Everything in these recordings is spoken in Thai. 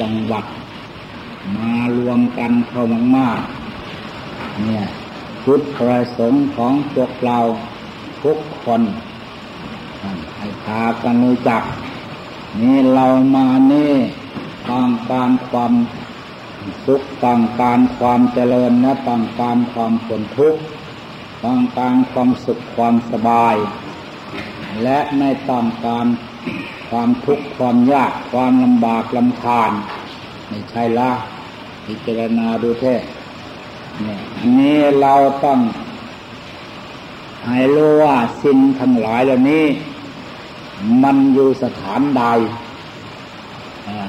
จังหวัด มารวมกันเข้ามากๆเนี่ยจุดประสงค์ของพวกเราทุกคนให้พากันรู้จัก นี่เรามานี่ต้องการความสุขต้องการความเจริญและต้องการความผลทุกข์ต้องการความสุขความสบาย และไม่ต้องการ ความทุกข์ความยากความลำบากลำคาญไม่ใช่ละพิจารณาดูเท่เนี่ยอันนี้เราต้องให้รู้ว่าสิ่งทั้งหลายเหล่านี้ มันอยู่สถานใด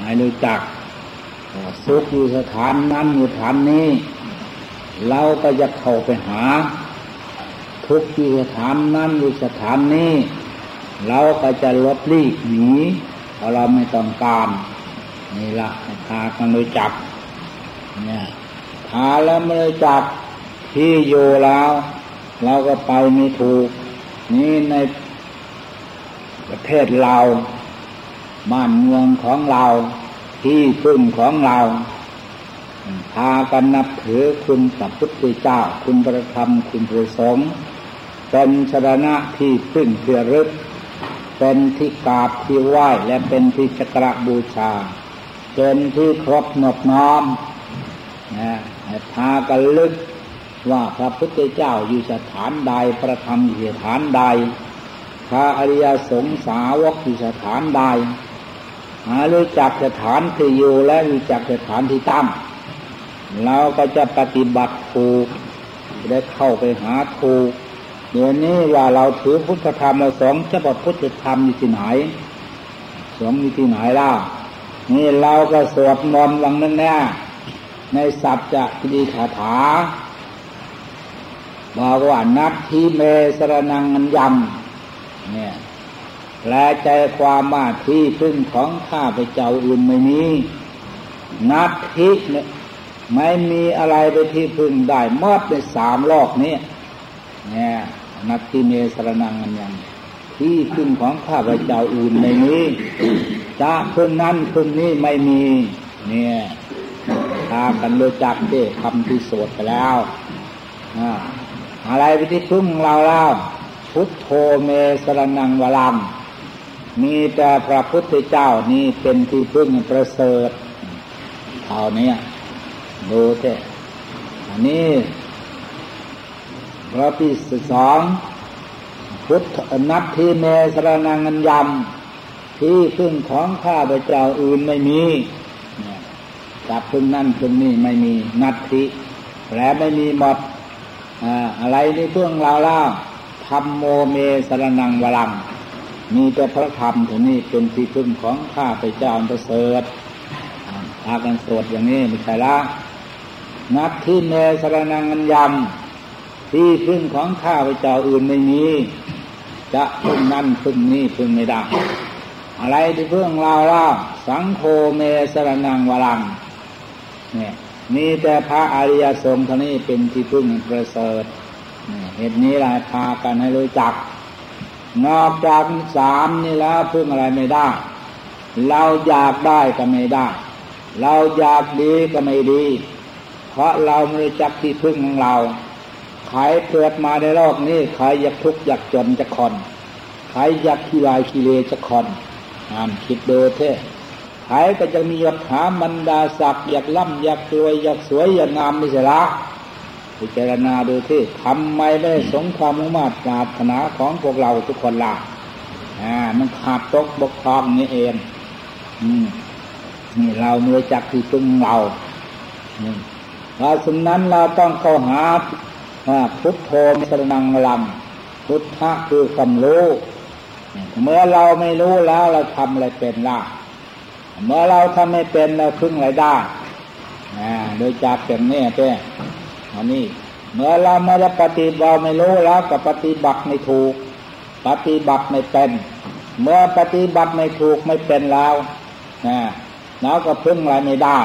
ให้รู้จักสุขอยู่สถานนั้นอยู่สถานนี้ เราก็จะเข้าไปหา ทุกอยู่สถานนั้นอยู่สถานนี้ เราก็จะลดลีกหนีเพราะเราไม่ต้องการนี่ละพากันรู้จักเนี่ยพาแล้วไม่รู้จักที่อยู่แล้วเราก็ไปไม่ถูก นี่ในประเทศเราบ้านเมืองของเราที่พึ่งของเราพากันนับถือคุณสัพพุทธเจ้า คุณประธรรมคุณประสงค์เป็นชรณะที่พึ่งเพื่อรึก เป็นที่กราบที่ไหว้และเป็นที่จักระบูชา เป็นที่ครบหนบน้อมนะพากันลึกว่าพระพุทธเจ้าอยู่สถานใดประธรรมอยู่สถานใด พระอริยสงสาวกอยู่สถานใดหารู้จักสถานที่อยู่และรู้จักสถานที่ตั้งเราก็จะปฏิบัติถูกได้เข้าไปหาถูก เดี๋ยวนี้ว่าเราถือพุทธธรรมเราสองจะบอกพุทธธรรมอยู่ที่ไหนสองอยู่ที่ไหนล่ะนี่เราก็สวดมนต์วังนั่นแน่ในสัจจะดีคาถาบอกว่านัตทีเมสรนังอันยำเนี่ยแปลใจความว่าที่พึ่งของข้าพเจ้าอื่นไม่มีนัตทิเนี่ยไม่มีอะไรไปที่พึ่งได้มอดในสามโลกนี้เนี่ย นัตทิเมสรนังอันยังที่พึ่งของข้าพเจ้าอื่นไม่มีจะพึ่งนั้นพึ่งนี้ไม่มี เนี่ยตากันรู้จักเด้คำที่สวดไปแล้วอะไรไปที่พึ่งเราแล้วพุทโธเมสรนังวลังมีแต่พระพุทธเจ้านี่เป็นที่พึ่งประเสริฐเท่านี้ดูเถอะอันนี้ พระที่สองพุทธนัตทีเมสรนังอัญยำที่พึ่งของข้าพเจ้าอื่นไม่มีจับพึ่งนั่นพึ่งนี่ไม่มีนัตทิแปลไม่มีหมดอะไรนี่เพื่องเราเล่าธรรมโมเมสรนังวลัง มีแต่พระธรรมถึงนี้เป็นที่พึ่งของข้าพเจ้าประเสริฐพากันสวดอย่างนี้ไม่ใช่ละนับที่เมสรนังอัญยำ ที่พึ่งของข้าพเจ้าอื่นไม่มีจะพึ่งนั่นพึ่งนี้พึ่งไม่ได้อะไรที่พึ่งเราล่าสังโฆเมสรนังวลังเนี่ยมีแต่พระอริยสงฆ์เท่านี้เป็นที่พึ่งประเสริฐเหตุนี้เราพากันให้รู้จัก นอกจากสามนี่แล้วพึ่งอะไรไม่ได้ เราอยากได้ก็ไม่ได้ เราอยากดีก็ไม่ดี เพราะเราไม่รู้จักที่พึ่งของเรา ใครเกิดมาในโลกนี้ใครอยากทุกข์อยากจนจะคอนใครอยากขี้ลายขี้เลจะคอนอ่านคิดดูเท่ใครก็จะมียศถาบรรดาศักดิ์อยากล่ำอยากรวยอยากสวยอยากงามไม่ใช่ละพิจารณาดูที่ทำไมได้สงความมุ่งมั่นปรารถนาของพวกเราทุกคนล่ะอ่า มันขาดตกบกพร่องนี่เอง อืมนี่เราเมื่อจักที่พึ่งเราเพราะฉะนั้นเราต้องเข้าหา พุทโธมสนังลังพุทธะคือความรู้ เมื่อเราไม่รู้แล้วเราทำอะไรเป็นล่ะ เมื่อเราทำไม่เป็นเราพึ่งอะไรได้โดยจากอย่างนี้เจ้อันนี้ เมื่อเราไม่ได้ปฏิบัติไม่รู้แล้วก็ปฏิบัติไม่ถูก ปฏิบัติไม่เป็น เมื่อปฏิบัติไม่ถูกไม่เป็นแล้วนะเราก็พึ่งอะไรไม่ได้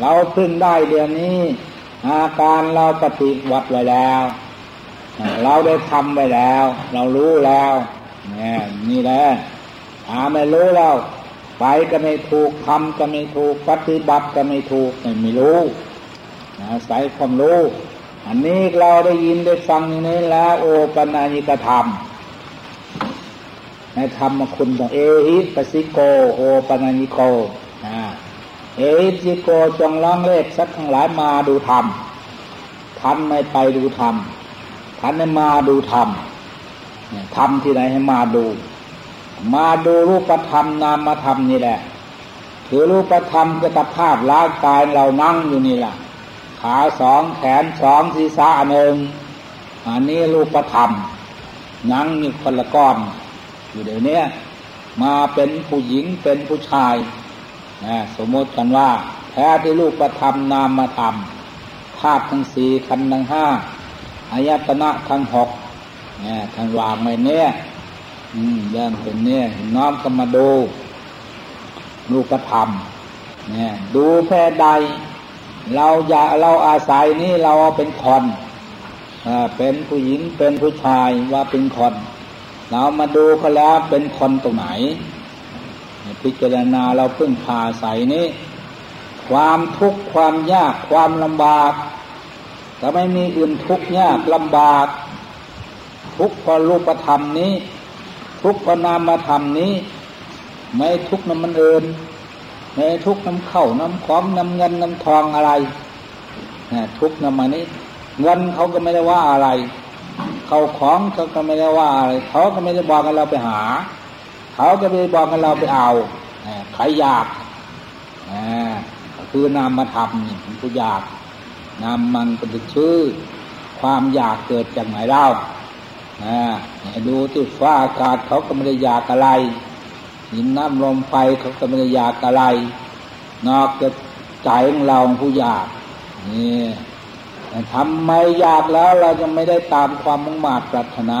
เราพึ่งได้เดี๋ยวนี้ อาการเราปฏิบัติไว้แล้ว เราได้ทำไปแล้ว เรารู้แล้วนี่นี่แหละหาไม่รู้แล้วไปก็ไม่ถูกทำก็ไม่ถูกปฏิบัติก็ไม่ถูกไม่รู้อาศัยความรู้ อันนี้เราได้ยินได้ฟังนี้แล้ว โอปัญญิกธรรมในธรรมคุณของเอหิปสิโก โอปัญญิโก เอหิสิโกจงร้องเล็กสักทั้งหลายมาดูธรรมท่านไม่ไปดูธรรมท่านไม่มาดูธรรมทำที่ไหนให้มาดู มาดูรูปธรรมนามธรรมนี่แหละคือรูปธรรมก็ตภาพร่างกายเรานั่งอยู่นี่แหละขาสองแขนสองศีรษะหนึ่งอันนี้รูปธรรมนั่งอยู่คนละก้อน อยู่เดี๋ยวนี้มาเป็นผู้หญิงเป็นผู้ชาย นะสมมติกันว่า แท้ที่รูปธรรมนามธรรมธาตุทั้งสี่ขันธ์ทั้งห้าอายตนะทั้งหกเนี่ยท่านวางไม่เนี่ยอืมเรื่องเป็นเนี่ยน้อมก็มาดูรูปธรรมเนี่ยดูแพ่ใด เราอย่าเราอาศัยนี่เราเป็นคนเป็นผู้หญิงเป็นผู้ชายว่าเป็นคน เรามาดูเขาแล้วเป็นคนตรงไหน พิจารณาเราพึ่งพาใส่นี้ ความทุกข์ความยากความลำบากแต่ไม่มีอื่นทุกข์ยากลำบาก ทุกข์เพราะรูปธรรมนี้ ทุกข์เพราะนามธรรมนี้ ไม่ทุกข์น้ำมันเอินไม่ทุกข์น้ำเข้าน้ำของน้ำเงินน้ำทองอะไรทุกข์น้ำมันนี้ เงินเขาก็ไม่ได้ว่าอะไร เขาของเขาก็ไม่ได้ว่าอะไรเขาก็ไม่ได้บอกกันเราไปหา เขาก็ไม่ได้บอกกันเราไปเอาใครอยากคือนามธรรมนี่ผู้อยากนามมันเป็นชื่อ ความอยากเกิดจากไหนเล่าดูที่ฟ้าอากาศเขาก็ไม่ได้อยากอะไรหินน้ำลมไฟเขาก็ไม่ได้อยากอะไร นอกจากใจของเราผู้อยากนี่ทำไมอยากแล้วเราจะไม่ได้ตามความมุ่งมา่ปรารถนา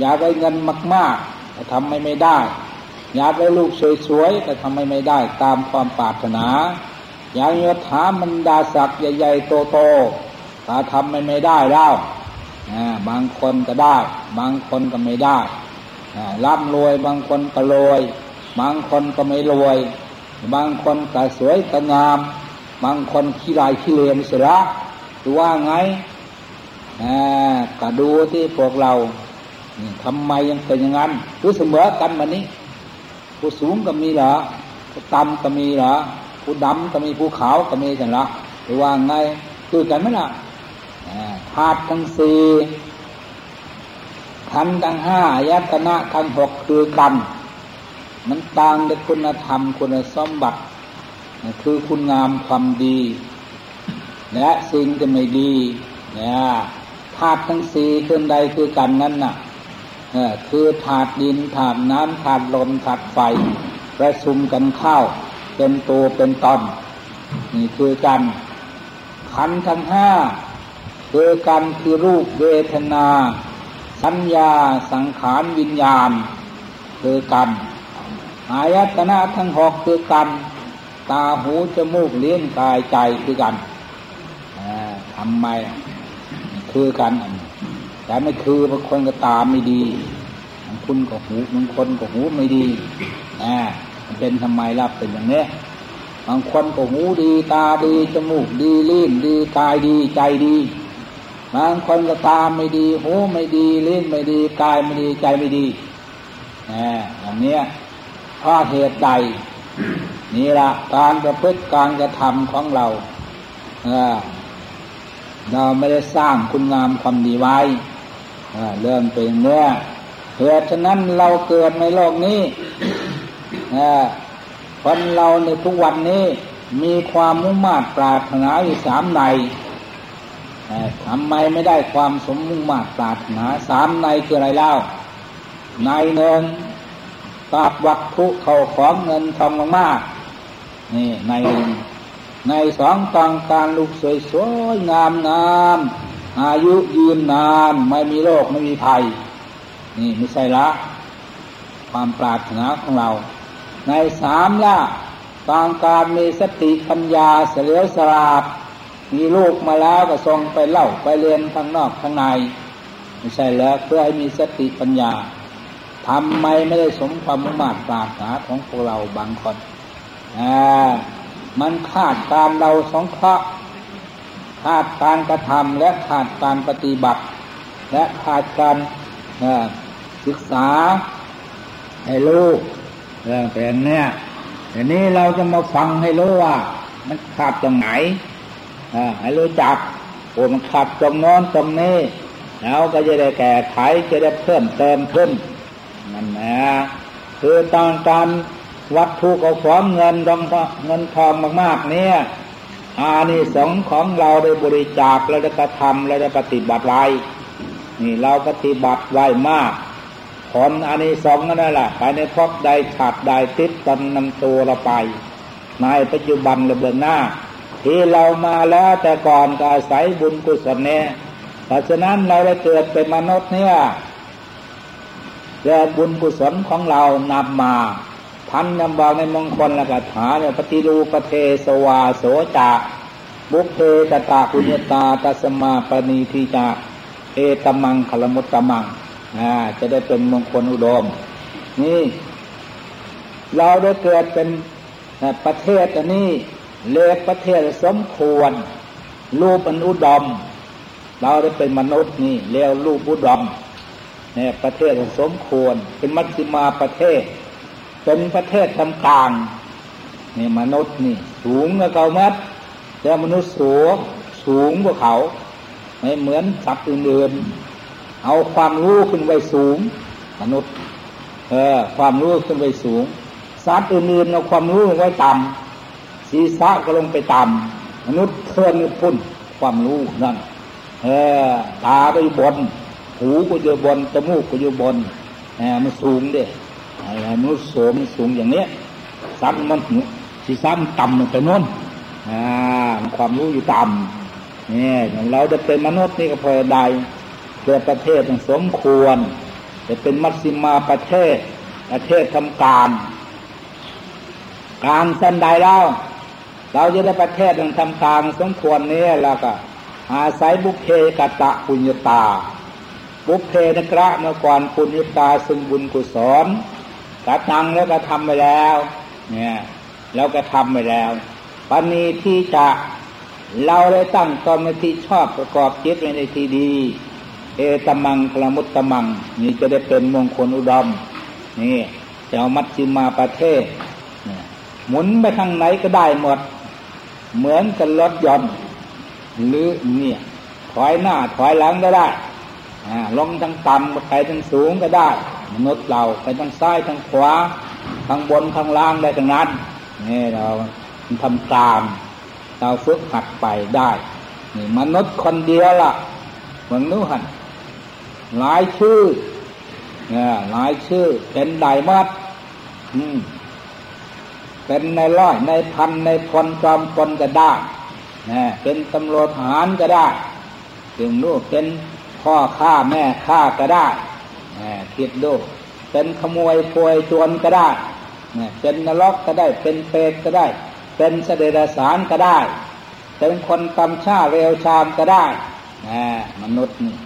อยากได้เงินมาก ๆ แต่ทำไม่ไม่ได้ อยากได้ลูกสวยๆแต่ทำไม่ไม่ได้ตามความปรารถนา อยากยศถามันดาศักดิ์ใหญ่ๆโตๆแต่ทำไม่ไม่ได้แล้วบางคนก็ได้ บางคนก็ไม่ได้ร่ำรวยบางคนก็รวย บางคนก็ไม่รวย บางคนก็สวยก็งาม บางคนขี้ลายขี้เลมเสียละดูว่าไงก็ดูที่พวกเรา ทำไมยังเป็นอย่างนั้นรู้เสมอกันวันนี้ ผู้สูงก็มีเหรอผู้ต่ำก็มีเหรอผู้ดำก็มีผู้ขาวก็มีกันละหรือว่าไงคือกันไหมล่ะธาตุทั้งสี่ขันทั้งห้ายัตนะทั้งหกคือกัน มันต่างในคุณธรรมคุณสมบัติ คือคุณงามความดีและสิ่งที่ไม่ดีเนี่ยธาตุทั้งสี่คือใดคือกันนั้นน่ะ คือธาตุดินธาตุน้ำธาตุลมธาตุไฟประชุมกันเข้า เป็นตัวเป็นตอนนี่คือกัน ขันทั้งห้าคือกันคือรูปเวทนา สัญญาสังขารวิญญาณ คือกันอายตนะทั้งหกคือกัน ตาหูจมูกเลี้ยงกายใจคือกันทำไมคือกัน แต่ไม่คือบางคนก็ตาไม่ดีบางคนก็หูบางคนก็หูไม่ดีอ่มันเป็นทำไมล่ะเป็นอย่างนี้บางคนก็หูดี ตาดีจมูกดีลิ้นดีกายดีใจดีบางคนก็ตาไม่ดี หูไม่ดีลิ้นไม่ดีกายไม่ดีใจไม่ดีนะอย่างนี้เพราะเหตุใดนี่ละการประพฤติการกระทำของเราเราไม่ได้สร้างคุณงามความดีไว้ เรื่องเป็นเนื้อเหตุฉะนั้นเราเกิดในโลกนี้คนเราในทุกวันนี้มีความมุ่งมา่ปรารถนาอยู่สามในทำไมไม่ได้ความสมมุ่งมา่ปรารถนาสามในคืออะไรเล่าในหนึ่งตาบวัตถุเขาของเงินทองมากนี่ในในสองต่างการลูกสวยสวยงามงาม อายุยืนนาน ไม่มีโรคไม่มีภัย นี่ไม่ใช่ละ ความปรารถนาของเรา ในสามละต่างการมีสติปัญญาเสลียวสลาดมีลูกมาแล้วก็ส่งไปเล่าไปเรียนข้างนอกข้างใน ไม่ใช่แล้วเพื่อให้มีสติปัญญาทำไมไม่ได้สมความมุ่งมั่นปรารถนาของพวกเราบางคนอ่ามันขาดการเราสองเคราะห์ ขาดการกระทำและขาดการปฏิบัติ และขาดการศึกษาให้รู้เรื่องเป็นเนี่ยทีนี้เราจะมาฟังให้รู้ว่า มันขาดตรงไหนให้รู้จักโอ้มันขาดตรงนอนตรงนี้แล้วก็จะได้แก้ไขจะได้เพิ่มเติมขึ้นนั่นนะคือตอนการวัตถุกของเงินทองเงินทองมากๆ เนี่ย อานิสงส์ของเราได้บริจาคและได้กระทำและได้ปฏิบัติไว้นี่เราปฏิบัติไว้มากผลอานิสงส์นั่นแหละไปในพบใดฉาดใดติดตันนำตัวเราไป ในปัจจุบันระเบืองหน้า ที่เรามาแล้วแต่ก่อนก็อาศัยบุญกุศลเนี่ยเพราะฉะนั้นเราได้เกิดเป็นมนุษย์เนี่ยและบุญกุศลของเรานำมา ท่านนำบอกในมงคลละกถาเนี่ยปฏิรูปเทสวาโสจาบุเพตตาคุญตาตัสมาปณีทิจาเอตมังขลมุตตมังอ่าจะได้เป็นมงคลอุดม นี่ เราได้เกิดเป็นประเทศอันนี้เลกประเทศสมควร รูปอันอุดม เราได้เป็นมนุษย์นี่เรียกรูปอุดมเนี่ยประเทศสมควร เป็นมัชฌิมาประเทศ เป็นประเทศทำกลางนี่มนุษย์นี่ สูงกว่าเขามัดแต่มนุษย์สูงสูงกว่าเขา ไม่เหมือนสัตว์อื่นๆเอาความรู้ขึ้นไปสูง มนุษย์ เออ ความรู้ขึ้นไปสูง สัตว์อื่นๆเอาความรู้ไว้ต่ำศีรษะก็ลงไปต่ำมนุษย์เทินพุ่นความรู้นั่นเออตาไปบน หูก็อยู่บนจมูกก็อยู่บนแหมมันสูงเด้อ มนุษย์สูงสูงอย่างเนี้ยซ้ำมันสีซ้ำต่ำลงไปโน้นอ่าความรู้อยู่ต่ำเนี่ยเราจะเป็นมนุษย์นี่ก็พอใดเกิดประเทศสมควร จะเป็นมัชชิมาประเทศ ประเทศทำการ การสันใดแล้ว เราจะได้ประเทศทำการสมควรนี้แล้วก็ อาศัยบุพเพกตะปุญญาตาบุพเพนกระเมื่อก่อนปุญญาตาซึ่งบุญกุศล กระตังแล้วก็ทำไปแล้ว เนี่ยแล้วก็ทำไปแล้วปณีที่จะเราได้ตั้งตนในที่ชอบประกอบจิตในที่ดี เอตมังคลมุตตมัง นี่จะได้เป็นมงคลอุดม นี่จะเอามัชชิมาประเทศ หมุนไปทางไหนก็ได้หมด เหมือนกับรถยนต์หรือเนี่ยถอยหน้าถอยหลังก็ได้ ลงทางต่ำไปทางสูงก็ได้ มนุษย์เราไปทางซ้ายทางขวาทางบนทางล่างได้ทั้งนั้นนี่เราทำตาม เราฝึกหัดไปได้นี่มนุษย์คนเดียวละ่ะเมือนนู้หันหลายชื่อเนี่ยหลายชื่อ เป็นไดมัดอืมเป็นในร้อยในพันในพลจอมพลก็ได้นะเป็นตำรวจทหารก็ได้ถึงนู้เป็น พ่อข้าแม่ข้าก็ได้คิดดูเป็นขโมยป่วยจวนก็ได้ เป็นนรกก็ได้เป็นเปรตก็ได้ เป็นเสด็จสารก็ได้ เป็นคนกำชาเรวชามก็ได้มนุษย์นี่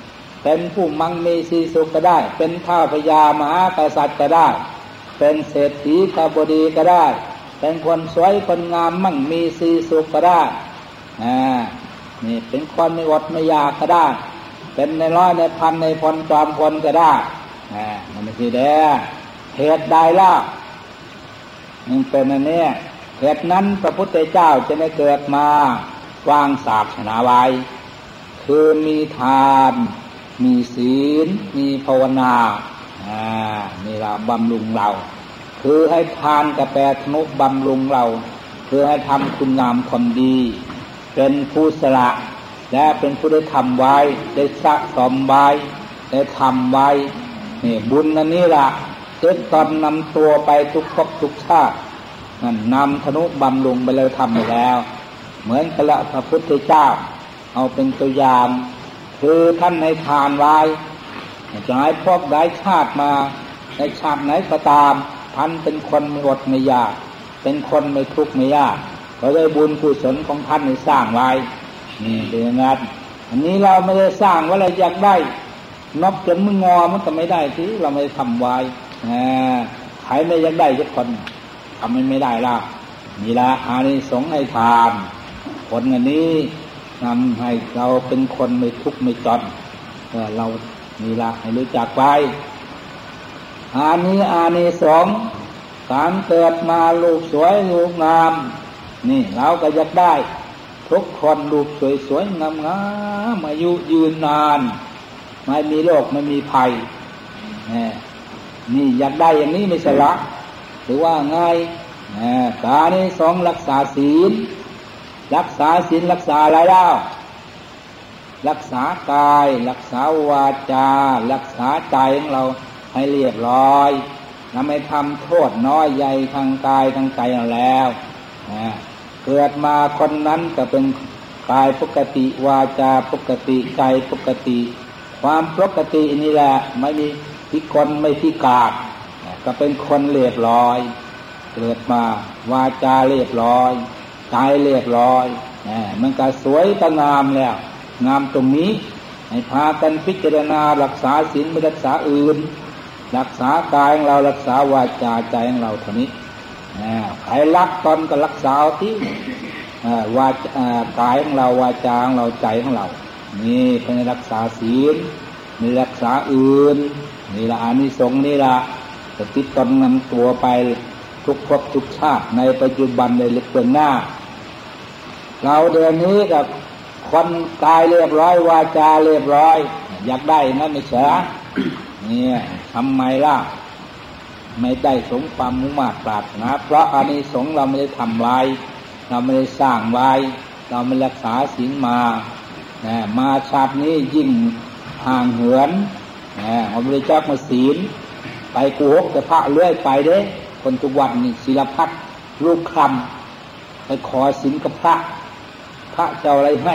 เป็นผู้มั่งมีสีสุขก็ได้ เป็นท้าพญามหากษัตริย์ก็ได้ เป็นเศรษฐีขบดีก็ได้ เป็นคนสวยคนงามมั่งมีสีสุขก็ได้นี่เป็นคนไม่อดไม่ยากก็ได้ เป็นในร้อยในพันในพลจอมพลก็ได้มันไม่ใช่แด้เหตุใดล่ะมันเป็นอันนี้เหตุนั้นพระพุทธเจ้าจะได้เกิดมาวางศาสนาไว้คือมีทาน มีศีล มีภาวนาอ่านี่เราบำรุงเรา คือให้ทานกระแปทนุบำรุงเรา คือให้ทำคุณงามความดี เป็นผู้สละ และเป็นผู้ได้ทำไว้ ได้สะสมไว้ ได้ทำไว้นี่บุญนันนี้ละเจ็ดตอนนำตัวไปทุกภพทุกชาตินั่นนำธนุบำรุงไปเลยทำไปแล้ว เหมือนกระพระพุทธเจ้า เอาเป็นตัวอย่างคือท่านในทานไว้จะให้พวกได้ชาติมา ในชาติไหนก็ตามท่านเป็นคนไม่อดไม่ยาก เป็นคนไม่ทุกข์ไม่ยากเพราะได้บุญกุศลของท่านในสร้างไว้ นี่เป็นอย่างนั้นอันนี้เราไม่ได้สร้างว่าเราอยากได้นบจนมึงงอมันก็ไม่ได้ที่เราไม่ทำไว้ใครไม่อยังได้ทุกคนทำมันไม่ได้ละมีละอานิสงส์ให้ทานคนอันนี้นำให้เราเป็นคนไม่ทุกข์ไม่จนเรามีละให้รู้จักไปอานี้อานิสงส์การเกิดมาลูกสวยลูกงาม นี่เราก็อยากได้ ทุกคนลูกสวยสวยงามงามอายุยืนนาน ไม่มีโรคไม่มีภัยนี่อยากได้อย่างนี้ไม่ใช่ละหรือว่าไงกานี้สองรักษาศีล รักษาศีลรักษาอะไรเล่ารักษากาย รักษาวาจา รักษาใจของเราให้เรียบร้อยทำไม่ทำโทษน้อยใหญ่ทางกายทางใจเราแล้ว เกิดมาคนนั้นก็เป็นกายปกติวาจาปกติใจปกติ ความปกตินี่แหละไม่มีพิกลไม่พิกาดก็เป็นคนเรียบร้อย เกิดมาวาจาเรียบร้อยใจเรียบร้อยมันก็สวยก็งามแล้ว งามตรงนี้ให้พากันพิจารณารักษาศีลไม่รักษาอื่น รักษากายของเรารักษาวาจาใจของเราเท่านี้ ใครรักตนก็รักษาที่วากายของเราวาจาของเราใจของเรา นี่เป็นรักษาศีลมีรักษาอื่นนี่ละอานิสงส์นี่ละจะติดตนนำตัวไปทุกภพทุกชาติในปัจจุบันในเล็กเบื้องหน้า เราเดือนนี้กับคนกายเรียบร้อยวาจาเรียบร้อย อยากได้นั่นไม่ใช่เนี่ยทำไมล่ะ ไม่ได้สงความมุ่งมา่ปรารถนาเพราะอานิสงส์เราไม่ได้ทำไว้ เราไม่ได้สร้างไว้ เราไม่รักษาศีลมามาชาตินี้ยิ่งห่างเหินพระพุทธเจ้ามาศีล ไปกูหกแต่พระเลื่อยไปเด้ คนทุกวันนี่ศิลพัฒลูกคำไปขอศีลกับพระ พระเจ้าอะไรให้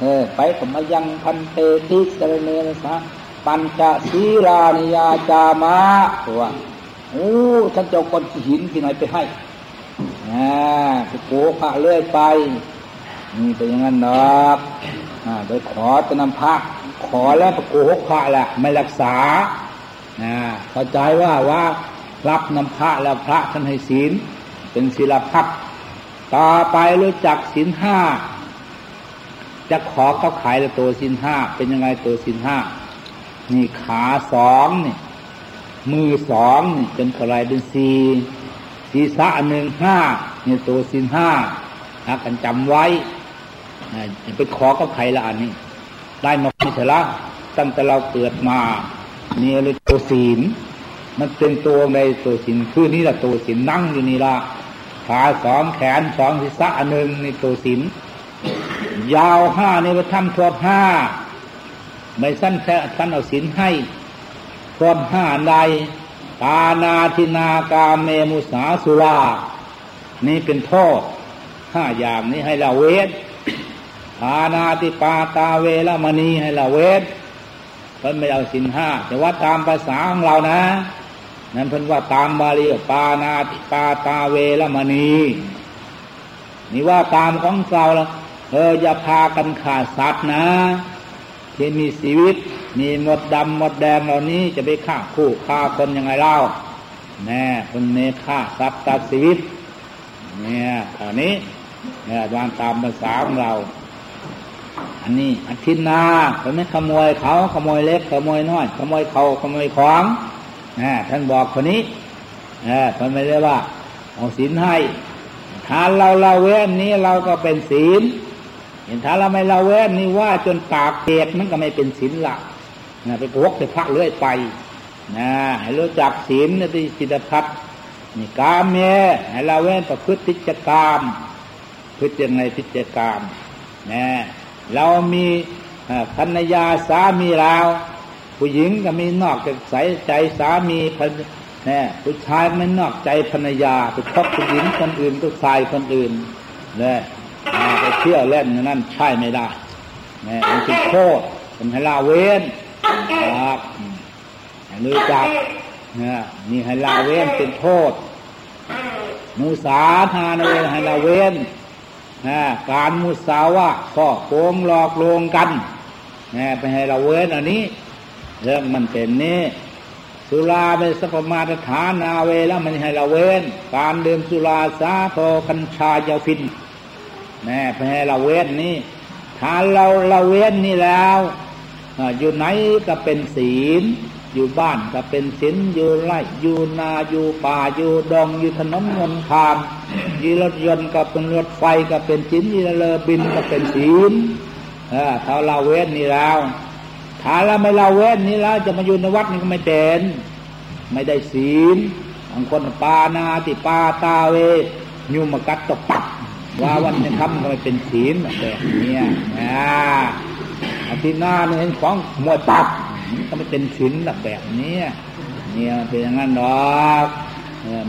เออไปผมมายังพันเตติสรเนนะสะปัญจศีลานิยาจามาตัว โอ้ท่านเจ้าคนหินที่ไหนไปให้อ่าไปโกพระเลื่อยไปนี่เป็นอย่างนั้นเนาะอ่าไปขอจะนำพระขอแล้วประโกหกพระแหละไม่รักษานะเข้าใจว่าว่ารับนำพระแล้วพระท่านให้ศีล เป็นศีลพัฒต่อไปรู้จักศีลห้าจะขอเขาขายแล้วตัวศีลห้าเป็นยังไงตัวศีลห้านี่ขาสองนี่ มือสองนี่เป็นเท่าไรเป็นสี่ศีรษะหนึ่งห้านี่ตัวศีลห้าถ้ากันจำไว้ไปขอเขาขายละอันนี้ ได้มาพิจารณตั้งแต่เราเกิดมาเนี่ยเลยตัวศีลมันเป็นตัวในตัวศีลคือนี่แหละตัวศีลนั่งอยู่นี่ละขาสองแขนสองศีรษะหนึ่งในตัวศีลยาวห้าในี่ไปทำทวบห้าไม่สั้นแค่สั้นเอาศีลให้ ทวบห้าใดปานาทินากาเมมุสาสุรา นี่เป็นโทษห้าอย่างนี้ให้เราเวทปานาติปาตาเวลมณีให้ละเวทเพิ่นไม่เอาสินห้าแต่ว่าตามภาษาของเรานะ นั่นเพิ่นว่าตามบาลีปานาติปาตาเวลมณี นี่ว่าตามของเราละเอออย่าพากันขาดสัตว์นะที่มีชีวิต มีหมดดำหมดแดงเหล่านี้จะไปฆ่าคู่ฆ่าคนยังไงเล่าแน่คนเนฆ่าสัตว์ตัดชีวิต เนี่ยตอนนี้เนี่ยตามตามภาษาของเรา อันนี้อธินาเขาไม่ขโมยเขาขโมยเล็กขโมยน้อย ขโมยเขาขโมยของนะท่านบอกคนนี้นะท่านไม่ได้ว่าเอาศีลให้ถ้าเราละเว้นนี้เราก็เป็นศีลเห็นถ้าเราไม่ละเว้นนี่ว่าจนปากเปียกมันก็ไม่เป็นศีลละ นะไปพกไปพักเรื่อยไปนะให้รู้จักศีลนะที่จิตพัฒนี่กามเมให้ละเว้นประพฤติจกรรมพฤติยังไงพิจกรรมนะเรามีภรรยาสามีเราผู้หญิงก็มีนอกจากใส่ใจสามีเนี่ยผู้ชายไม่นอกใจภรรยาไปคบผู้หญิงคนอื่นผู้ชายคนอื่นเนี่ยไปเที่ยวเล่นนั่นใช่ไม่ได้เนี่ยมันเป็นโทษเป็นให้ลาเว้น ครับรู้จักเนี่ยมีให้ลาเว้นเป็นโทษมุสาทานเวให้ลาเว้นการมุสาวะก็โกงหลอกลวงกันนะไปให้เราเว้นอันนี้ เรื่องมันเป็นนี้สุราเป็นสัพมาตฐานาเวแล้วมันให้เราเว้น การดื่มสุราสาโทคัญชายาฟินแน่ไปให้เราเว้นนี่ถ้าเราเราเว้นนี่แล้ว อยู่ไหนก็เป็นศีล อยู่บ้านก็เป็นศีลอยู่ไร่อยู่นาอยู่ป่าอยู่ดองอยู่ถนนมนทางยีรถยนต์ก็เป็นรถไฟก็เป็นศีลยีเรือบินก็เป็นศีลถ้าเราเว้นนี่แล้วถ้าเราไม่เราเว้นนี่แล้วจะมาอยู่ในวัดนี่ก็ไม่เป็นไม่ได้ศีลบางคนปานาติปาตาเวยุมกัดตกปักว่าวันนี้ทำก็ไม่เป็นศีลแบบนี้นะ อาทิตย์หน้าเนี่ยเห็นของหมดตับก็ไม่เป็นศีลแบบนี้เนี่ยเป็นอย่างนั้นหรอก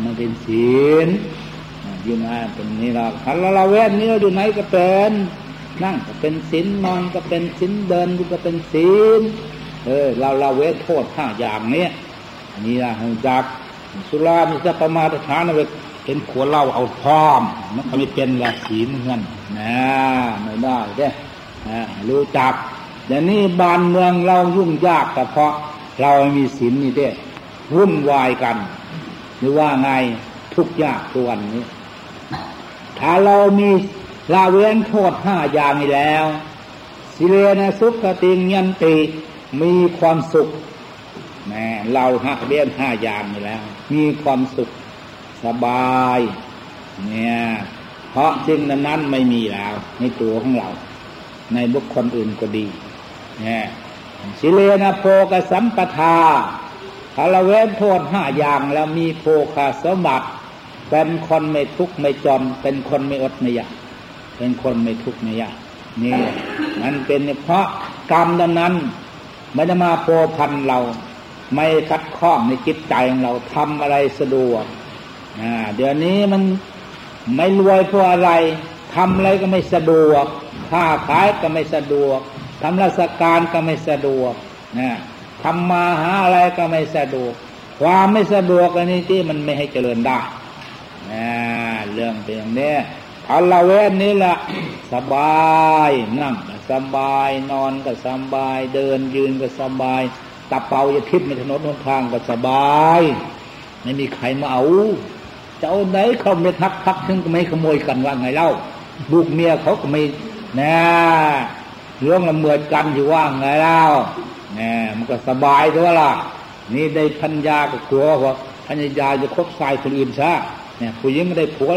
มันเป็นศีลอยู่นะเป็นนี่หรอกถ้าเราเว้นนี่อยู่ไหนก็เป็นนั่งก็เป็นศีลนอนก็เป็นศีลเดินก็เป็นศีลเออเราเราเว้นโทษห้าอย่างเนี้ยนี่นะจากสุรามีจะประมาทฐานเอาไปเป็นขวดเหล้าเอาพร้อม มันก็ไม่เป็นละศีลเงินนะไม่ได้เด้รู้จัก แต่นี่บ้านเมืองเรายุ่งยากแต่เพราะเรามีศีลนี่เด้วุ่นวายกัน หรือว่าไงทุกยากทุกวันนี้ ถ้าเรามีลาเว้นโทษห้าอย่างนี้แล้ว สิเลนะสุขติงยันติมีความสุขแม่เราห้าเว้นห้าอย่างนี้แล้ว มีความสุขสบาย เนี่ย เพราะสิ่งนั้นไม่มีแล้ว ในตัวของเรา ในบุคคลอื่นก็ดี เนี่ยสิเลนะโพกสัมปทาถ้าเราเว้นโทษห้าอย่างแล้วมีโภคาสมบัติ เป็นคนไม่ทุกข์ไม่จน เป็นคนไม่อดไม่อยากเป็นคนไม่ทุกข์ไม่ยากนี่มันเป็นเพราะกรรมดังนั้นไม่ได้มาโพพันเรา ไม่คัดข้องในจิตใจของเราทำอะไรสะดวกอ่าเดี๋ยวนี้มันไม่รวยเพราะอะไรทำอะไรก็ไม่สะดวกค้าขายก็ไม่สะดวก ทำราชการก็ไม่สะดวกนะทำมาหาอะไรก็ไม่สะดวก ความไม่สะดวกอันนี้ที่มันไม่ให้เจริญได้เรื่องเป็นอย่างนี้อัลลาเวนนี่แหละสบายนั่งสบายนอนก็สบาย เดินยืนก็สบายตะเปาจะทิพในถนนหนทางก็สบาย ไม่มีใครมาเอาเจ้าไหนเขาไม่ทักทักถึงก็ไม่ขโมยกันว่าไงเล่าลูกเมียเขาก็ไม่นะ เรื่องละเมิดกันอยู่ว่าไงเล่าเนี่ยมันก็สบายตัวละนี่ได้พัญญาก็กลัวว่าพัญญาจะคบชายคนอื่นซะเนี่ยผู้หญิงไม่ได้ผัว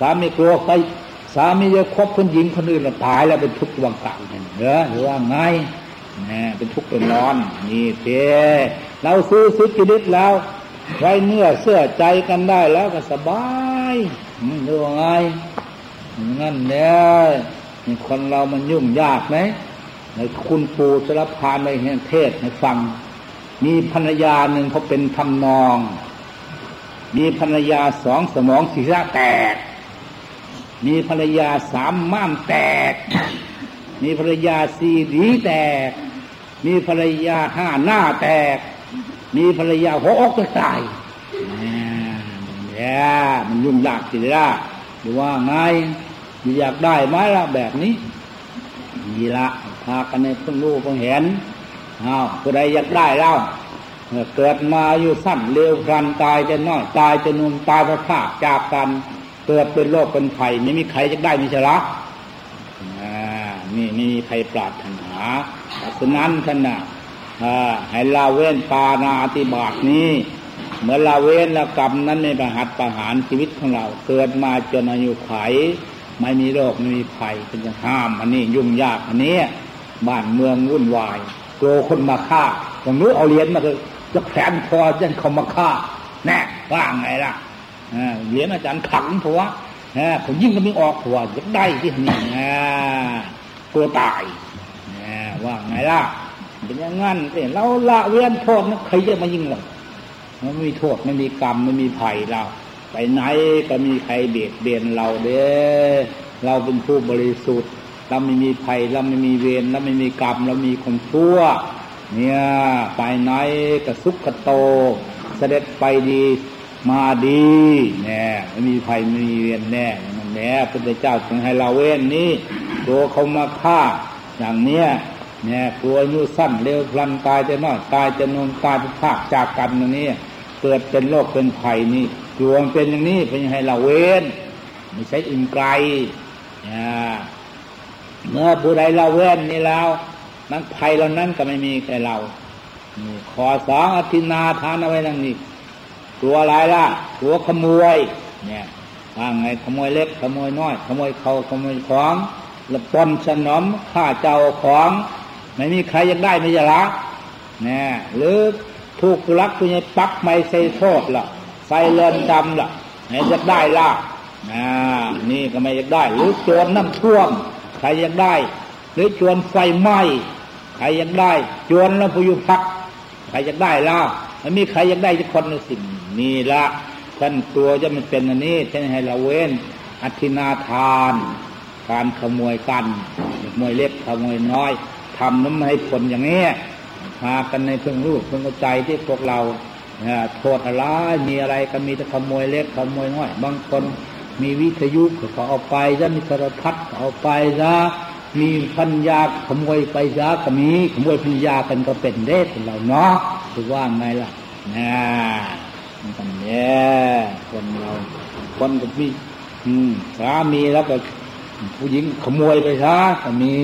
สามีกลัวใครสามีจะคบคนหญิงคนอื่นล้วตายแล้วเป็นทุกข์วังกลางเนี่ยเหรอหรือว่าไงนะเป็นทุกข์เป็นร้อน นี่เพ่เราซื้อซื้อกิริตแล้วไว้เนื้อเสื้อใจกันได้แล้วก็สบายหรือว่าไงงั้นเนี่ย คนเรามันยุ่งยากไหมในคุณปู่สารพานในเทศในฟัง มีภรรยาหนึ่งเขาเป็นทำนอง มีภรรยาสองสมองศีรษะแตก มีภรรยาสามม่ามแตก มีภรรยาสี่ดีแตก มีภรรยาห้าหน้าแตก มีภรรยาหัวอกก็ตายเนี่ยมันยุ่งยากสิละหรือว่าไง อยากได้ไหมล่ะแบบนี้นี่ละพากันในเพิ่งรู้เพิ่งเห็นอ้าวผู้ใดอยากได้เล่าเกิดมาอยู่สั้นเร็วกันตายจะน้อยตายจะนุ่มตายพระภาคจากกันเกิดเป็นโรคเป็นไผ่ไม่มีใครจะได้มิฉละนี่ไม่มีใครปรารถนาฉะนั้นขณะให้ลาเว้นปานาติบาตนี้ เมื่อลาเว้นละกรรมนั้นไม่ประหัตประหารชีวิตของเรา เกิดมาจนอายุไข ไม่มีโรคไม่มีภัยเป็นจะห้าม อันนี้ยุ่งยากอันนี้บ้านเมืองวุ่นวายกลัวคนมาฆ่าตรงนู้นเอาเหรียญมาเลยจะแขนคอจนเขามาฆ่าแน่ว่าไงล่ะเหรียญอาจารย์ขังผัวผมยิ่งก็ไม่ออกผัวจะได้ที่นี่กลัวตายว่าไงล่ะเป็นอย่างนั้นเราละเว้นโทษนะใครจะมายิงเราไม่มีโทษไม่มีกรรมไม่มีภัยเรา ไปไหนก็มีใครเบียดเบียนเราเด้เราเป็นผู้บริสุทธิ์ เราไม่มีภัยเราไม่มีเวรเราไม่มีกรรมเรามีคนชั่ว เนี่ยไปไหนก็สุขโต เสด็จไปดีมาดีแน่ไม่มีภัยไม่มีเวียนแน่นั่นแน่พระเจ้าจึงให้เราเว้นนี้ตัวเขามาฆ่า อย่างเนี้ยเนี่ยกลัวอายุสั้นเร็วพลันตายจะน้อยตายจะนอนตายจะภาคจากกันตรงนี้เกิดเป็นโรคเป็นภัยนี่ กลัวเป็นอย่างนี้เป็นยังไงเราเว้นไม่ใช่อิ่มไกลเมื่อผู้ใดเราเว้นนี่แล้วนั้นภัยเหล่านั้นก็ไม่มีใครเราขอสองอธินาทานเอาไว้นั่งนี่ตัวอะไรล่ะ ตัวขโมย เนี่ยว่าไงขโมยเล็กขโมยน้อย ขโมยเขาขโมยของละปนสนมข้าเจ้าของ ไม่มีใครยังได้ไม่จะละเนี่ยหรือถูกรักคุณยปักไม่ใส่โทษละ ใส่เลินดำละไหนจะได้ละนะนี่ก็ไม่อยากได้ หรือโจรน้ำท่วมใครอยากได้ หรือโจรไฟไหม้ใครอยากได้โจรแล้วผู้ยุพักใครอยากได้ล่ะไม่มีใครอยากได้ทุกคนในสิ่งนี้ละท่านตัวจะมันเป็นอันนี้ท่านให้เราเว้นอธินาทาน การขโมยกันขโมยเล็กขโมยน้อยทำน้ำให้ผลอย่างนี้พากันในเพิ่งรู้เพิ่งใจที่พวกเรา โทษอะไรมีอะไรก็มีแต่ขโมยเล็กขโมยน้อย บางคนมีวิทยุก็เอาไปซะมีโทรทัศน์เอาไปซะมีพัญญาขโมยไปซะก็มีขโมยพัญญากันก็เป็นเด็กเราเนาะคือว่าไงล่ะนะมันแย่คนเรา คนก็มีสามีแล้วก็ผู้หญิงขโมยไปซะก็มี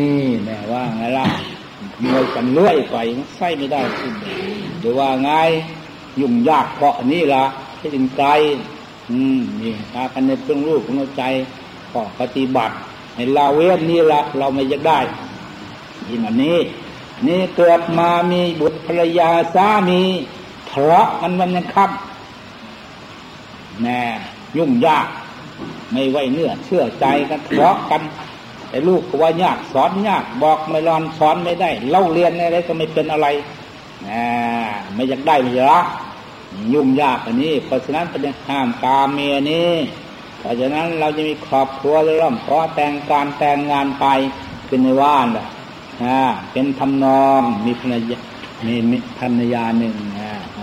แม่ว่าไงล่ะขโมยกันเลื่อยไปใส่ไม่ได้ขึ้นหรือว่าไง ยุ่งยากเพราะนี่ละที่ถึงไกลอืมนี่พากันในเพื่องรูปเพื่องใจก็ปฏิบัติในลาเวนนี่ละเราไม่จะได้ที่มันนี้ นี่เกิดมามีบุตรภรรยาสามีทะเลาะกันวันยังค่ำแน่ยุ่งยาก ไม่ไว้เนื้อเชื่อใจกันทะเลาะกันไอ้ลูกก็ว่ายากสอนยากบอกไม่รอนสอนไม่ได้ เล่าเรียนอะไรก็ไม่เป็นอะไร ไม่อยากได้ไม่รักยุ่งยากอันนี้ เพราะฉะนั้นเป็นห้ามกาเมียนี้เพราะฉะนั้นเราจะมีครอบครัวเริ่มขอแต่งการแต่งงานไปเป็นในว่านแหละเป็นทำนองมีภรรยามีภรรยาหนึ่ง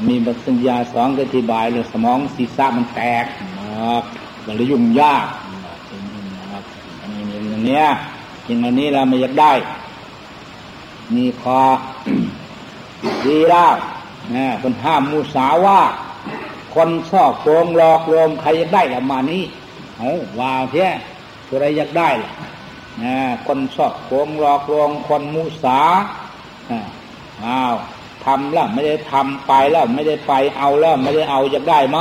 มีบัญญาสองกอธิบายเลยสมองศีรษะมันแตกนะครับมันเลยยุ่งยากนะครับอันนี้อย่างเนี้ยอย่างอันนี้เราไม่อยากได้ มีคอ ดีแล้วนะคนห้ามมูสาว่า คนชอบโกงหลอกลวงใครอยากได้ละมานี้เอาว่าเพี้ยตัวไรอยากได้ล่ะนะคนชอบโกงหลอกลวงคนมูสาอ้าวทำแล้วไม่ได้ทำไปแล้วไม่ได้ไปเอาแล้วไม่ได้เอาอยากได้ไหม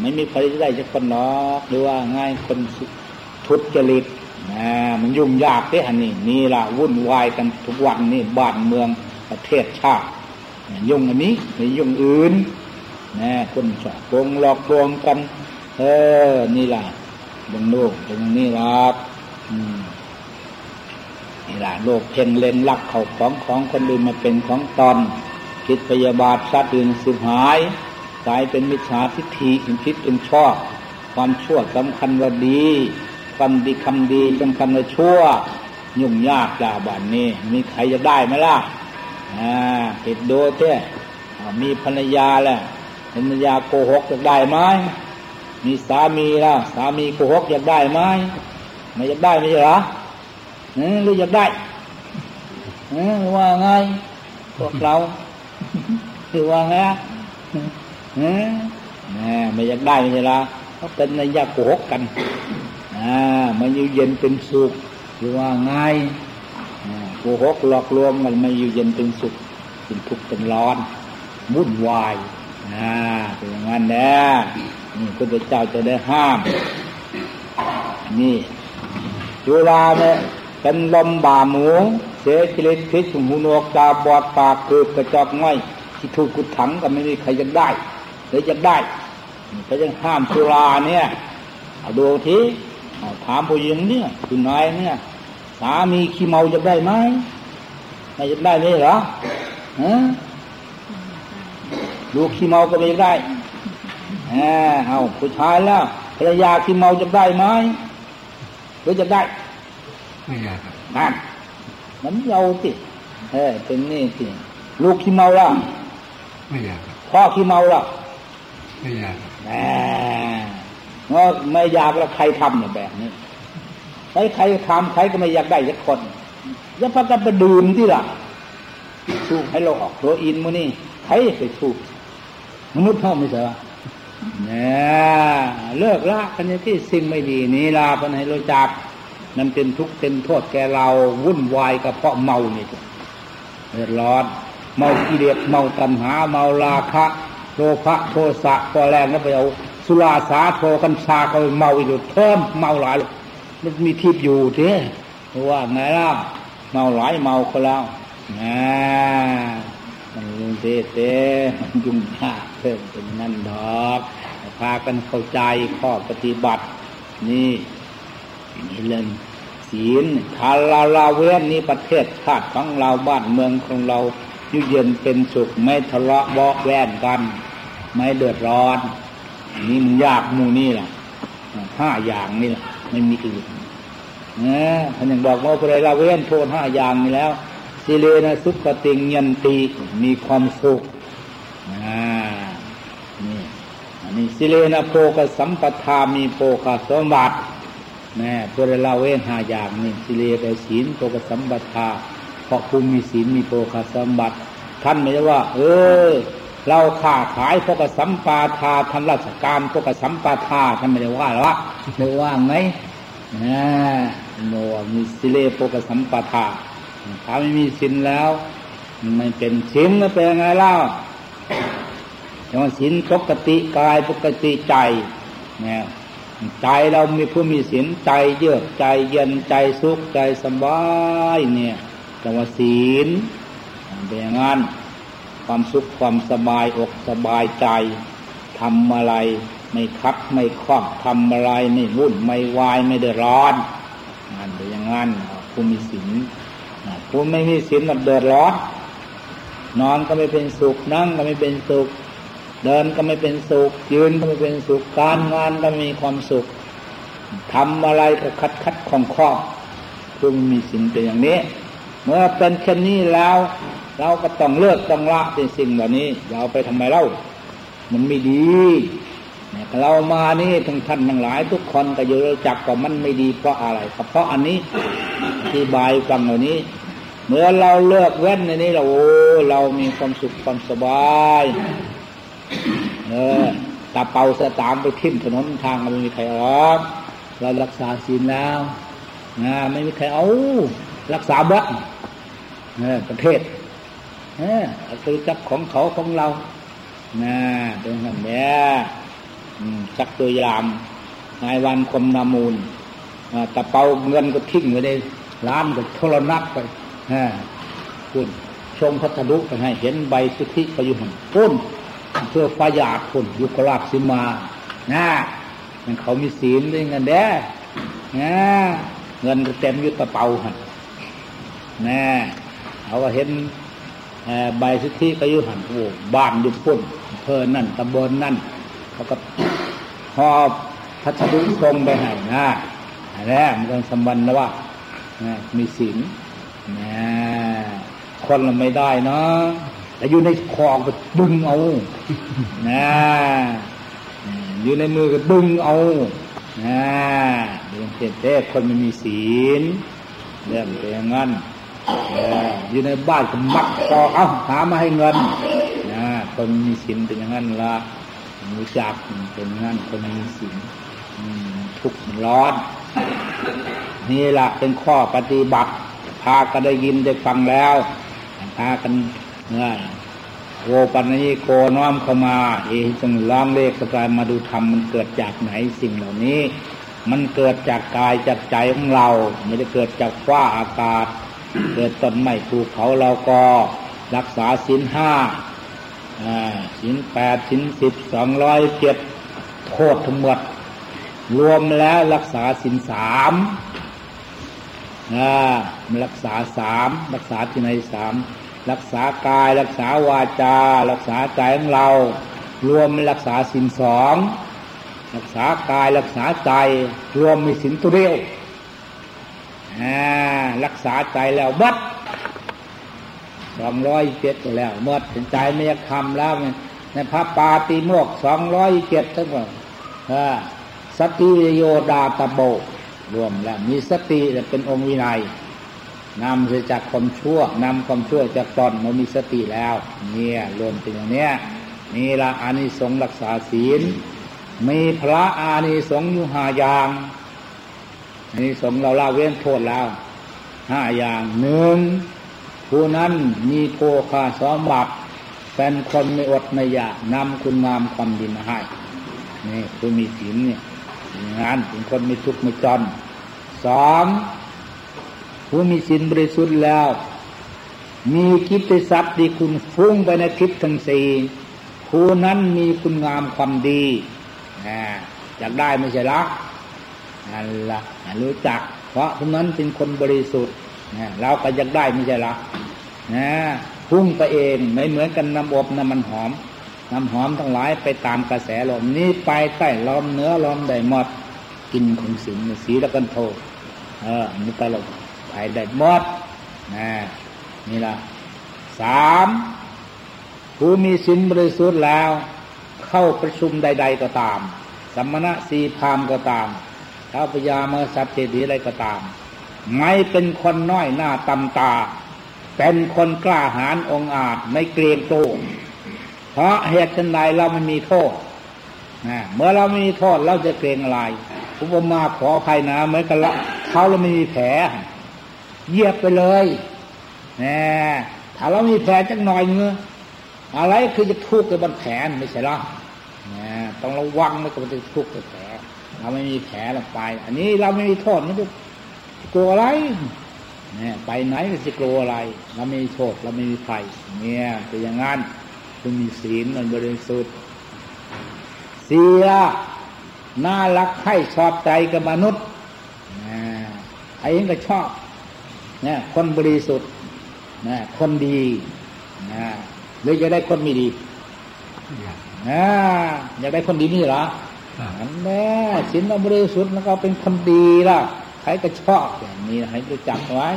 ไม่มีใครจะได้จะคนหรอกหรือว่าง่ายคนทุจริตนะมันยุ่งยากที่อันนี้นี่ละวุ่นวายกันทุกวันนี่บ้านเมือง ประเทศชาติยุ่งอันนี้ไม่ยุ่งอื่นนะคนสอบโกงหลอกลวงกัน เออ นี่ล่ะบังโลกตรงนี้รับนี่ล่ะโลกเพ่งเล่นลักเขาของของคนอื่นมาเป็นของตอนคิดพยาบาทสัตว์อื่นสูญหายกลายเป็นมิจฉาทิฏฐิคิดเป็นชอบ ความชั่วสำคัญว่าดีความดีคำดีสำคัญว่าชั่ว ยุ่งยากลาบานนี้ มีใครจะได้ไหมล่ะ ติดโดเท่มีภรรยาแล้วภรรยาโกหกอยากได้ไหมมีสามีแล้วสามีโกหกอยากได้ไหมไม่อยากได้ไม่ใช่หรอเออหรืออยากได้เออว่าไงพวกเราคือว่าไงเออไม่อยากได้ไม่ใช่หรอเขาเป็นนายาโกหกกันอ่ามันอยู่เย็นเป็นสุขหรือว่าไง หกหลอกลวงมันไม่อยู่เย็นเป็นสุขเป็นทุกข์เป็นร้อนวุ่นวายนะเป็นอย่างนั้นแน่นี่พระเจ้าจะได้ห้าม นี่จุฬาเนี่ยเป็นลมบาหมูเสียชีวิตพิษหูนวกตาบอดปากเกิดกระจอกง่อยที่ถูกกุดถังก็ไม่มีใครจะได้เลยจะได้ก็ยังห้ามจุฬาเนี่ยเอาดูทีถามผู้หญิงเนี่ยคุณนายเนี่ย สามีขี้เมาจะได้ไหมไม่จะได้ไหมเหรอฮะลูกขี้เมาก็ไม่ได้เอาผู้ชายแล้วภรรยาขี้เมาจะได้ไหมหรือจะได้ ไม่อยากนั่นมันเยาสิเออเป็นนี่สิลูกขี้เมาล่ะไม่อยากพ่อขี้เมาล่ะไม่อยากแหมไม่อยากแล้วใครทำเนี่ยแบบนี้ ใครใครทำใครก็ไม่อยากได้สักคนจะพักกันไปดื่มที่ละสูบให้เราออกตัวอินมูนี่ใครไปสูบมนุษย์เท่าไม่ใช่เนี่ยเลิกละกันที่สิ่งไม่ดีนี้ลาพันให้รู้จักนั่นเป็นทุกข์เป็นโทษแกเราวุ่นวายกับเพราะเมานี่เดือดร้อน เมากิเลสเมาตัณหา เมาราคะโลภะโทสะพอแรงแล้วไปเอาสุราสาโทกัญชาเขาเมาอยู่เพิ่มเมาหลาย มันมีทิพย์อยู่เท่ว่าไงล่ะเมาหลายเมาก็แล้วนะมันลุงเต้เต้มันยุ่งยากเพิ่มเป็นนั่นดอกพากันเข้าใจข้อปฏิบัติ นี่นี่เรื่องศีลทาราลาเวนนี้ประเทศชาติของเราบ้านเมืองของเราอยู่เย็นเป็นสุขไม่ทะเลาะเบาแวงกัน ไม่เดือดร้อน นี่มันยากมูนี่แหละห้าอย่างนี่แหละไม่มีอื่น นะท่านยังบอกว่าพระราเว้นโทษห้าอย่างนี้แล้วสิเลนะสุขติงยันตีมีความสุขนะนี่อันนี้สิเลนะโภกสัมปทามีโภคสมบัติแม่พระราเว้นห้าอย่างนี่สิเลไปศีลโภกสัมปทาเพราะคุณมีศีลมีโภคสมบัติ ท่านไม่ได้ว่า เออเราค้าขายพวกสัมปาทาทำราชการพวกสัมปาทาท่านไม่ได้ว่าหรอไม่ว่าไงนะ โนมีสิเลพวกสัมปทาถ้าไม่มีสินแล้วไม่เป็นสินแล้วเป็นไงเล่าอย่าสินปกติกายปกติใจเนี่ยใจเรามีผู้มีสินใจเยือกใจเย็นใจสุขใจสบายเนี่ยแต่ว่าศีลเป็นอย่างนั้นความสุขความสบายอกสบายใจทำอะไรไม่คับไม่คล้องทำอะไรไม่วุ่นไม่วายไม่เดือดร้อน อย่างนั้นผู้มีศีลผู้ไม่มีศีลมันเดือดร้อนนอนก็ไม่เป็นสุขนั่งก็ไม่เป็นสุข เดินก็ไม่เป็นสุข ยืนก็ไม่เป็นสุขการงานก็มีความสุขทำอะไรก็คัดคัดของข้อผู้มีศีลเป็นอย่างนี้ เมื่อเป็นเช่นนี้แล้ว เราก็ต้องเลิกต้องละเป็นสิ่งแบบนี้ เราไปทำไมเล่า มันไม่ดี เรามานี่ทั้งท่านทั้งหลายทุกคนก็อยู่รู้จักว่ามันไม่ดีเพราะอะไรเพราะอันนี้อธิบายฟังเหล่านี้ เมื่อเราเลิกเว้นในนี้เราโอ้เรามีความสุขความสบายเออตาเป่าสตามไปทิ้มถนนทางไม่มีใครออกเรารักษาศีลแล้วนะไม่มีใครเอารักษาบัตรประเทศเออคือจับของเขาของเรานะเป็นแบบนี้ จักตัวยามนายวันคมนามูลตะเปาเงินก็ทิ้งไว้ในร้านก็โทรนักไปคุณชงพัทลุไปให้เห็นใบสุทธิประยุหันพุ่นเพื่อฟายาพุ่นยุคลาบสิมานะมันเขามีศีลด้วยเงินแด้นะเงินก็เต็มยุตะเปาหันนะเขาก็เห็นใบสุทธิก็ยุหันโอ้บ้านยุพุ่นเพื่อนั่นตำบลนั่น เขาก็หอบพัชรุทรงไปให้นะแล้วมันสมบัตินะว่ามีศีลนะคนเราไม่ได้เนาะแต่อยู่ในคอก็ดึงเอานะอยู่ในมือก็ดึงเอานะเรื่องเต้คนไม่มีศีลเรื่องเป็นอย่างนั้นอยู่ในบ้านก็มักพอเอาหามาให้เงินนะคนมีศีลเป็นอย่างนั้นละ รู้จักเป็นอย่างนั้นคนมีศีลทุกข์ร้อน นี่แหละเป็นข้อปฏิบัติ พากันได้ยินได้ฟังแล้ว พากันเนี่ยโวปัญญิโกน้อมเข้ามา เอจึงล้องเลขสกายมาดูธรรมมันเกิดจากไหนสิ่งเหล่านี้ มันเกิดจากกายจากใจของเรา ไม่ได้เกิดจากฟ้าอากาศ เกิดต้นไม้ภูเขาเราก็ รักษาสินห้า สินแปดสินสิบสองร้อยเจ็ดโทษทั้งหมด รวมแล้วรักษาสินสามรักษาสามรักษาที่ในสามรักษากายรักษาวาจา รักษาใจของเรา รวมรักษาสินสองรักษากายรักษาใจ รวมมีสินตัวเดียวรักษาใจแล้วบัด สองร้อยเจ็ดแล้วเมื่อถึงใจไม่คำแล้วในพระปาติโมกสองร้อยเจ็ดทั้งหมดสติโยดาตโบรวมแล้ว มีสติเป็นองค์วินัยนำเสียจากความชั่วนำความชั่วจากตอนมันมีสติแล้ว เนี่ยรวมเป็นอย่างเนี้ยนี่ละอานิสงส์รักษาศีล มีพระอานิสงส์อยู่ห้าอย่างอานิสงส์เราเล่าเว้นโทษแล้วห้าอย่างหนึ่ง ผู้นั้นมีโภคาสมบัติเป็นคนไม่อดไม่อยากนำคุณงามความดีมาให้นี่ผู้มีศีลเนี่ยอย่านเป็นคนไม่ทุกข์ไม่จนสองผู้มีศีลบริสุทธิ์แล้ว มีกิตติศัพท์ดีคุณฟุ้งไปในคลิปทั้งสี่ผู้นั้นมีคุณงามความดีนะอยากได้ไม่ใช่ละนั่นละรู้จัก เพราะผู้นั้นเป็นคนบริสุทธิ์ นะเราก็ยากได้ไม่ใช่ละนะพุ่งไปเองไม่เหมือนกันน้ำอบน้ำมันหอม น้ำหอมทั้งหลายไปตามกระแสลมนี้ไปใต้ลมเนื้อลมได้หมดกินของสิงสีแล้วกันโทเออมันตลกไปได้หมดนะนี่ละสามผู้มีสินบริสุทธิ์แล้ว เข้าประชุมใด ๆก็ตาม สัมมณะสีพามก็ตามท้าพยามาสัตเจดีอะไรก็ตาม ไม่เป็นคนน้อยหน้าตำตา เป็นคนกล้าหาญองอาจไม่เกรงโตเพราะเหตุใดเราไม่มีโทษนะเมื่อเราไม่มีโทษเราจะเกรงอะไรอุปมาขอภัยนะเหมือนกันละเขาเราไม่มีแผลเยียบไปเลยนะถ้าเรามีแผลจักหน่อยเงื้ออะไรคือจะทุกข์กับบนแผลไม่ใช่หรอนะต้องระวังไม่ก็จะทุกข์กับแผลเราไม่มีแผลเราไป อันนี้เราไม่มีโทษมันจะ กลัวอะไรเนี่ยไปไหนมันจะกลัวอะไรเราไม่มีโทษเราไม่มีภัยเนี่ยเป็นอย่างนั้นคุณมีศีลมันบริสุทธิ์เสียน่ารักให้ชอบใจกับมนุษย์ใครเห็นก็ชอบเนี่ยคนบริสุทธิ์นะคนดีนะหรือจะได้คนไม่ดีนะอยากได้คนดีนี่เหรออันแน่ศีลเราบริสุทธิ์แล้วก็เป็นคนดีล่ะใครก็ชอบอย่างนี้ให้รู้จักไว้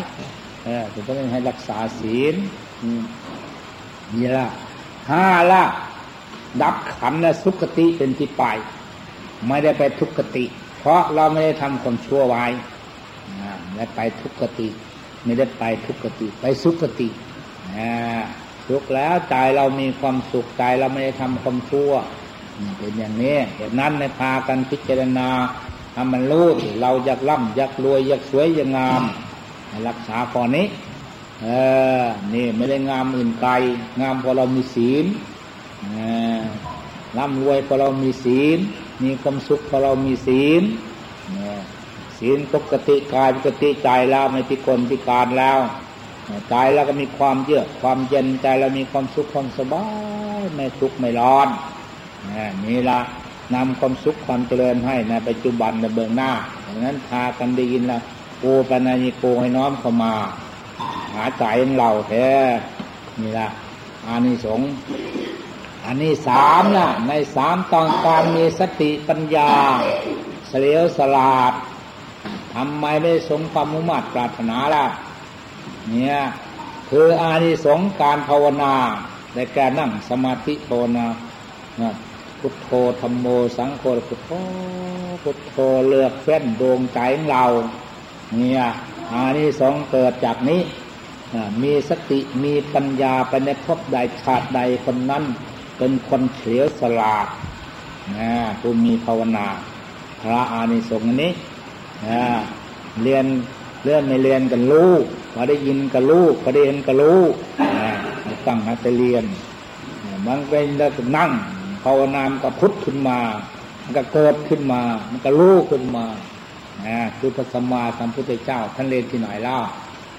เออจะต้องให้รักษาศีลนี่ละห้าละดับขันและสุขติเป็นที่ไป ไม่ได้ไปทุกขติ เพราะเราไม่ได้ทำความชั่วไว้ไม่ไปทุกขติ ไม่ได้ไปทุกขติ ไปสุขติสุขแล้วใจเรามีความสุขใจเราไม่ได้ทำความชั่วเป็นอย่างนี้เหตุนั้นในพากันพิจารณา ทำมันรู้เราอยากร่ำอยากรวยอยากสวยอยากงาม รักษาพอนี้ เออ นี่ไม่ได้งามอื่นไกล งามพอเรามีศีลร่ำรวยพอเรามีศีล มีความสุขพอเรามีศีลศีลปกติกายปกติใจแล้วไม่พิกลพิการแล้วใจเราก็มีความเยือกความเย็นใจเรามีความสุขความสบายไม่ทุกข์ไม่ร้อนนี่ละ นำความสุขความเจริญให้ในปัจจุบันในเบื้องหน้าดังนั้นพากันได้ยินละโอปนาญิโกให้น้อมเข้ามา หาใจเราแท้นี่ละอานิสงส์อันนี้สามนะในสามตอนการมีสติปัญญาเสลียวสลาดทำไมไม่สมความมุ่งมั่นปรารถนาล่ะ เนี่ย คืออานิสงส์การภาวนาในการนั่งสมาธิภาวนา พุทโธธรรมโมสังโฆพุทโธพุทโธเลือกเฟ้นดวงใจของเรา เนี่ยอานิสงส์เกิดจากนี้มีสติมีปัญญาไปในพบใดชาติใดคนนั้น เป็นคนเฉลียวฉลาดนะผู้มีภาวนา พระอานิสงส์นี้นะเรียนเลื่อนไม่เรียนกันรู้พอได้ยินกับรู้พอได้เห็นกับรู้ตั้งหัตเรียนมันเป็นแล้วนั่ง ภาวนามก็พุทธขึ้นมา มันก็เกิดขึ้นมา มันก็รู้ขึ้นมานะคือพระสัมมาสัมพุทธเจ้า ท่านเรียนที่ไหนล่ะ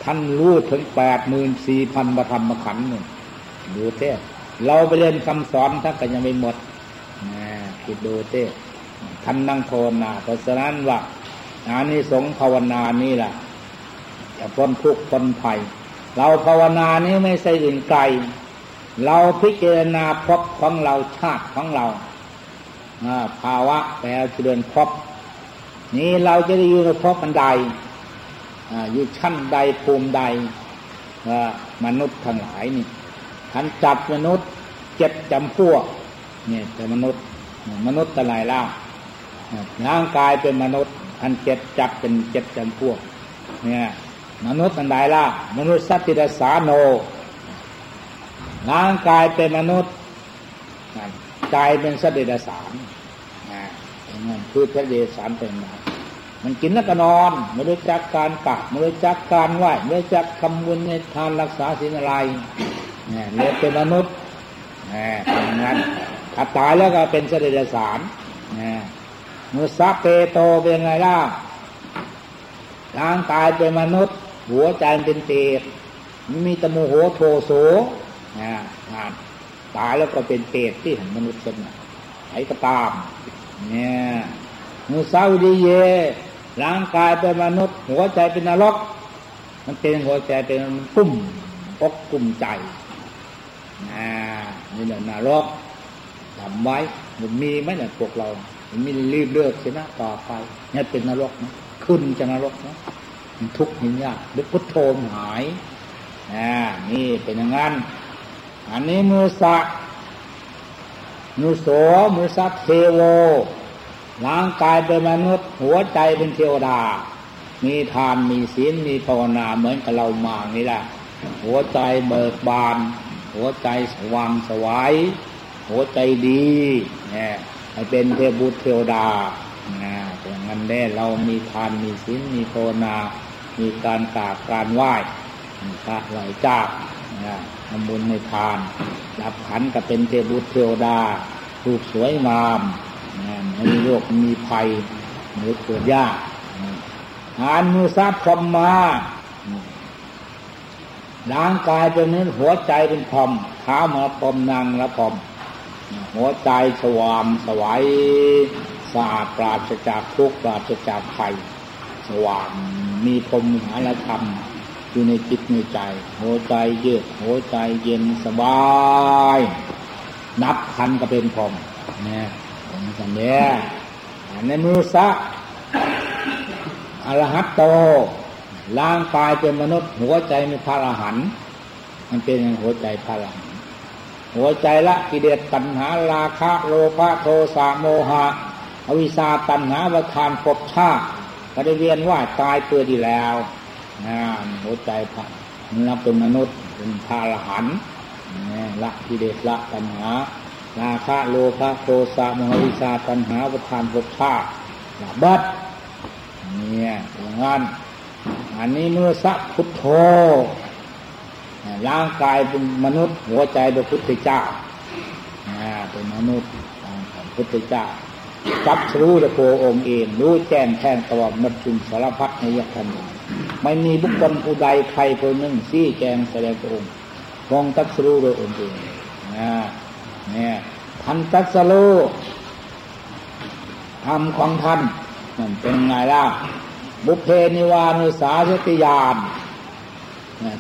ท่านรู้ถึงแปดหมื่นสี่พันประธรรมขันธ์หนึ่งดูเท่เราไปเรียนคำสอนท่านก็ยังไม่หมดนะคิดดูเท่ท่านนั่งภาวนาเพราะฉะนั้นว่าอานิสงส์ภาวนานี่แหละจะพ้นทุกข์พ้นภัย เราภาวนานี้ไม่ใช่อื่นไกล เราพิจารณาพบของเราชาติของเราภาวะแปลเจริญพบนี้เราจะได้อยู่ในพบอันใดอยู่ชั้นใดภูมิใดมนุษย์ทั้งหลายนี่ท่านจับมนุษย์เจ็ดจำพวกเนี่ยแต่มนุษย์มนุษย์อะไรล่ะร่างกายเป็นมนุษย์ท่านเจ็ดจับเป็นเจ็ดจำพวกเนี่ยมนุษย์อันใดล่ะมนุษย์สัตติสาโน ร่างกายเป็นมนุษย์ใจเป็นสเดรัจฉานนั่นคือสัตว์เดรัจฉานเป็นมามันกินแล้วก็นอน ไม่รู้จักการกักไม่รู้จักการไหวไม่รู้จักคำบุญในทานรักษาศีลอะไรเนี่ยเรียเป็นมนุษย์เนี่ยเป็นงั้นถ้าตายแล้วก็เป็นสัตว์เดรัจฉานเนี่ยมุสาเปโตเป็นไงล่ะร่างกายเป็นมนุษย์ หัวใจเป็นเตดมีตะโมโหโทโส นะตายแล้วก็เป็นเปรตที่ของมนุษย์เป็นไอ้ก็ตาม เนี่ยมุสาวิดีเยร่างกายเป็นมนุษย์ หัวใจเป็นนรก มันเป็นหัวใจเป็นกุ้มอกกุ้มใจนะนี่แหละนรกทำไว้มันมีไหมเนี่ยพวกเรา มันมีรีบเลือกสียนะต่อไปนี่เป็นนรกนะขึ้นจะนรกนะมันทุกข์หินยากหรือพุทโธหายอ่านี่เป็นอย่างนั้น อันนี้มือสักมือโสมือสักเทโวร่างกายเป็นมนุษย์ หัวใจเป็นเทวดา มีทานมีศีลมีภาวนาเหมือนกับเรามานี่แหละหัวใจเบิกบาน หัวใจสว่างสวายหัวใจดีเนี่ยให้เป็นเทพบุตรเทวดานะอย่างนั้นแน่เรามีทานมีศีลมีภาวนา มีการกราบการไหว้พระไหลเจ้านะ ทำบุญในทาน รับขันก็เป็นเทบุตรเทวดารูปสวยงามไม่มีโรคมีภัยหรือเกิดยากหานมือซับพรมมาร่างกายเป็นนื้หัวใจเป็นพรมเท้ามาพรมนางละพรมหัวใจสว่างสวายสะอาดปราศจากทุกข์ปราศจากภัยสว่างมีพรมหาละธรรม อยู่ในจิตในใจ หัวใจเยือกหัวใจเย็นสบาย นับพันก็เป็นพรมเนี่ยผมสัญญาในมือซะอรหัตโตร่างกายเป็นมนุษย์ หัวใจมีพระอรหันต์มันเป็นหัวใจพระอรหันต์หัวใจละกิเลสตัณหาราคะโลภะโทสะโมหะ อวิชชาตัณหาประทานภพชาติก็ได้เรียนว่าตายเปื่อดีแล้ว นะหัวใจพระนับเป็นมนุษย์เป็นพระอรหันละกิเลสละตัณหาราคะโลภะโทสะโมหวิชาตัณหาประทานภพชาติบัดเนี่ยอย่างนั้นอันนี้เมื่อสักพุทโธร่างกายเป็นมนุษย์ หัวใจเป็นพุทธเจ้าเป็นมนุษย์ของพุทธเจ้าจับรู้ตะโพองค์เองรู้แจ้งแทงตลอดมัดจุนสารพัดในยักษ์น ไม่มีบุคคลผู้ใดใครคนหนึ่งซี่แจงแสดงองค์ทรงตัดรู้โดยองค์เองเนี่ยท่านตัดรู้ธรรมของท่านนั่นเป็นไงล่ะบุพเพนิวานุสาสติยาน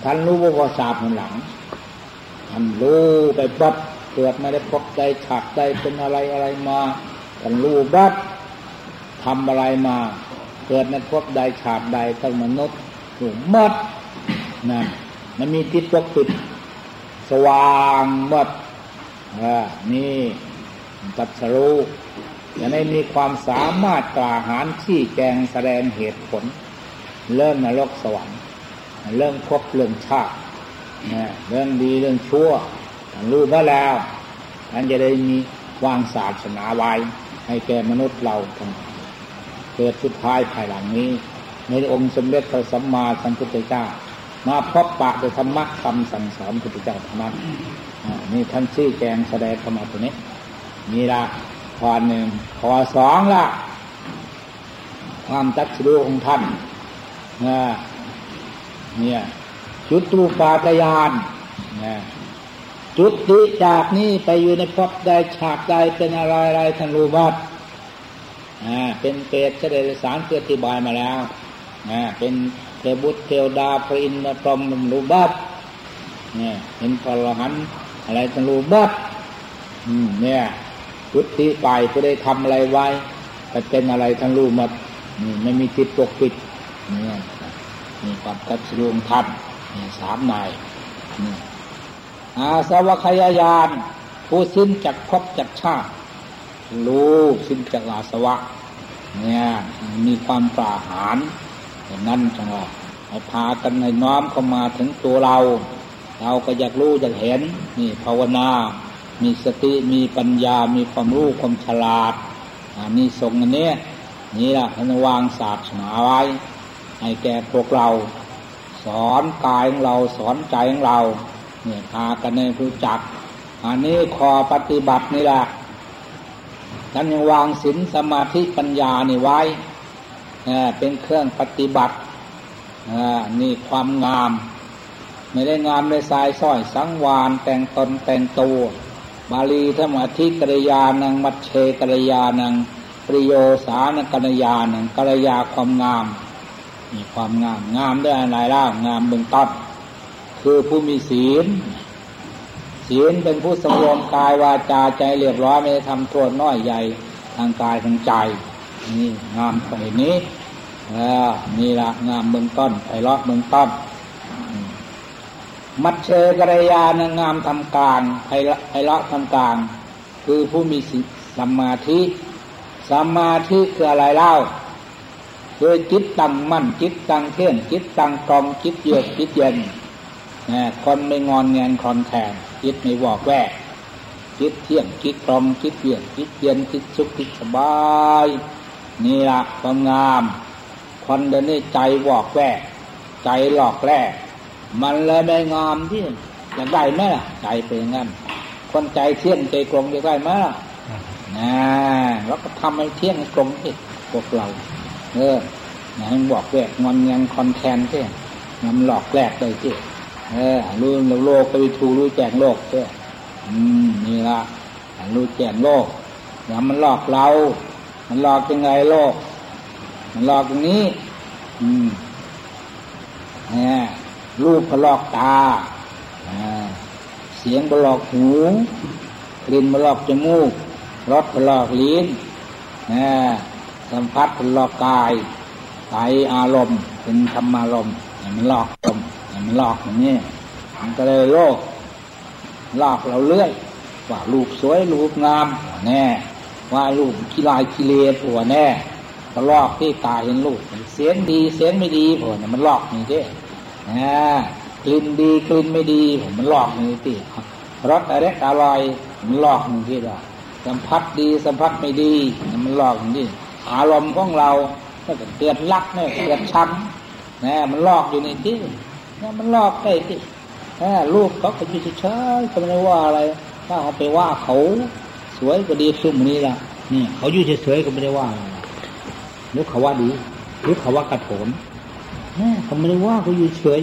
ท่านรู้ว่าภาษาผลหลัง ท่านรู้ไปบัดเกิดไม่ได้พบใจฉากใจเป็นอะไรอะไรมา ท่านรู้บัดทำอะไรมา เกิดในพบใดฉากใดทั้งมนุษย์ถูกมัดนั่นมันมีทิศปกปิดสว่างมัดอ่านี่ตัดสรู้จะได้มีความสามารถกล้าหาญที่แจงแสดงเหตุผล เริ่มนรกสวรรค์เรื่องพบเรื่องชาติเรื่องดีเรื่องชั่วรู้มาแล้วท่านจะได้มีวางศาสนาไว้ให้แก่มนุษย์เราทั้ง เกิดสุดท้ายภายหลังนี้ ในองค์สมเด็จพระสัมมาสัมพุทธเจ้า มาพบปะโดยธรรมะคำสั่งสอนพุทธเจ้าธรรมะนี่ท่านชี้แจงแสดงเข้ามาตัวนี้นี่ละข้อหนึ่งข้อสองละความตัดสู้ของท่านเนี่ยจุดตูปาตยานนี่ยจุดติจากนี้ไปอยู่ในพบใดฉากใดเป็นอะไรอะไรท่านรู้บัดอ่า เป็นเปรตเสด็จสารเพื่อธิบายมาแล้วอ่าเป็นเทบุตรเทวดาพระอินทร์พรหมรูบัดเนี่ยเป็นพลหันอะไรท่านรู้บัดอืมเนี่ยจุดติไปผู้ได้ทำอะไรไว้แต่เป็นอะไรท่านรู้หมดนี่ไม่มีจิตปกปิดเนี่ยนี่กับกัจรวงทัพนี่สามนายนี่อาสวะขยายานผู้สิ้นจากพบจากชาติ รู้สิ้นจากอาสวะ เนี่ยมีความปราหารอย่นั้นจังหวะให้พากันให้น้อมเข้ามาถึงตัวเรา เราก็อยากรู้อยากเห็น นี่ภาวนา มีสติมีปัญญา มีความรู้ความฉลาดอันนี้ทรงอันนี้นี่แหละท่านวางศาสนาไว้ ให้แก่พวกเรา สอนกายของเราสอนใจของเราเนี่ยพากันในรู้จัก อันนี้คอปฏิบัตินี่แหละ ท่านยังวางศีลสมาธิปัญญานี่ไว้เป็นเครื่องปฏิบัตินี่ความงาม ไม่ได้งามในสายสร้อยสังวานแต่งตนแต่งตัวบาลีธรรมอธิกริยานังมัชเชกริยานังปริโยสานกัญญานังกัญยาความงามมีความงามงามด้วยอะไรล่ะงามเบื้องต้นคือผู้มีศีล ศีลเป็นผู้สงรวมกายวาจาใจเรียบร้อยไม่ได้ทำโทษน้อยใหญ่ทางกายทางใจ นี่งามตรงนี้นี่ละงามเบื้องต้นไพเราะเบื้องต้นมัดเชกรยานงามทำกลางไพเราะทำกลาง คือผู้มีสัมมาธิสัมมาธิคืออะไรเล่าคือจิตตั้งมั่นจิตตั้งเที่ยงจิตตั้งกรองจิตเยือกจิตเย็น คนไม่งอนเงินคอนแทนจิตไม่วอกแวกจิตเที่ยงจิตตรงจิตเยือกจิตเย็นจิตสุขจิตสบายนี่ละความงาม คนเดินนี่ใจวอกแวกใจหลอกแรกมันเลยไม่งามที่อยากได้ไหมล่ะใจเป็นงั้น คนใจเที่ยงใจกลงอยากได้ไหมล่ะนะแล้วก็ทำให้เที่ยงกลงที่พวกเรา เออไหนบอกแวกงอนยังคอนแคนที่ยมันหลอกแรกเลยที่ เออรู้โลกไปทูรู้แจ้งโลกเที่อืมนี่ละรู้แจ้งโลกอย่ามันหลอกเรา มันหลอกยังไงโลก มันหลอกตรงนี้ อืมเนี่ยรูปพลอกตาเสียงพลอกหูกลิ่นพลอกจมูกรสพลอกลิ้นสัมผัสพลอกกายใจอารมณ์เป็นธรรมารมณ์มันหลอกลม หลอกอย่างนี้มันก็เลยโลกหลอกเราเรื่อยว่ารูปสวยรูปงามแน่ ว่ารูปกีลายกิเลสหัวแน่ก็ลอกที่ตาเห็นรูปเสียงดีเสียงไม่ดีหัวเนี่ยมันหลอกนี่เด้กลิ่นดีกลิ่นไม่ดีผมันหลอกนี่ติรสอะไรอร่อยมันหลอกนี่ที่ละสัมผัสดีสัมผัสไม่ดีมันหลอกนี่อารมณ์ของเราถ้าเกิดรักเนี่ยเกิดชังนะมันลอกอยู่ในที่ เนี่ยมันหลอกได้ที่ลูกเขาก็อยู่เฉยๆเขาไม่ได้ว่าอะไร ถ้าเอาไปว่าเขาสวยก็ดีซุ่มนี้ละนี่เขาอยู่เฉยๆก็ไม่ได้ว่าหรือเขาว่าดีหรือเขาว่ากระโถนแม่เขาไม่ได้ว่าเขาอยู่เฉย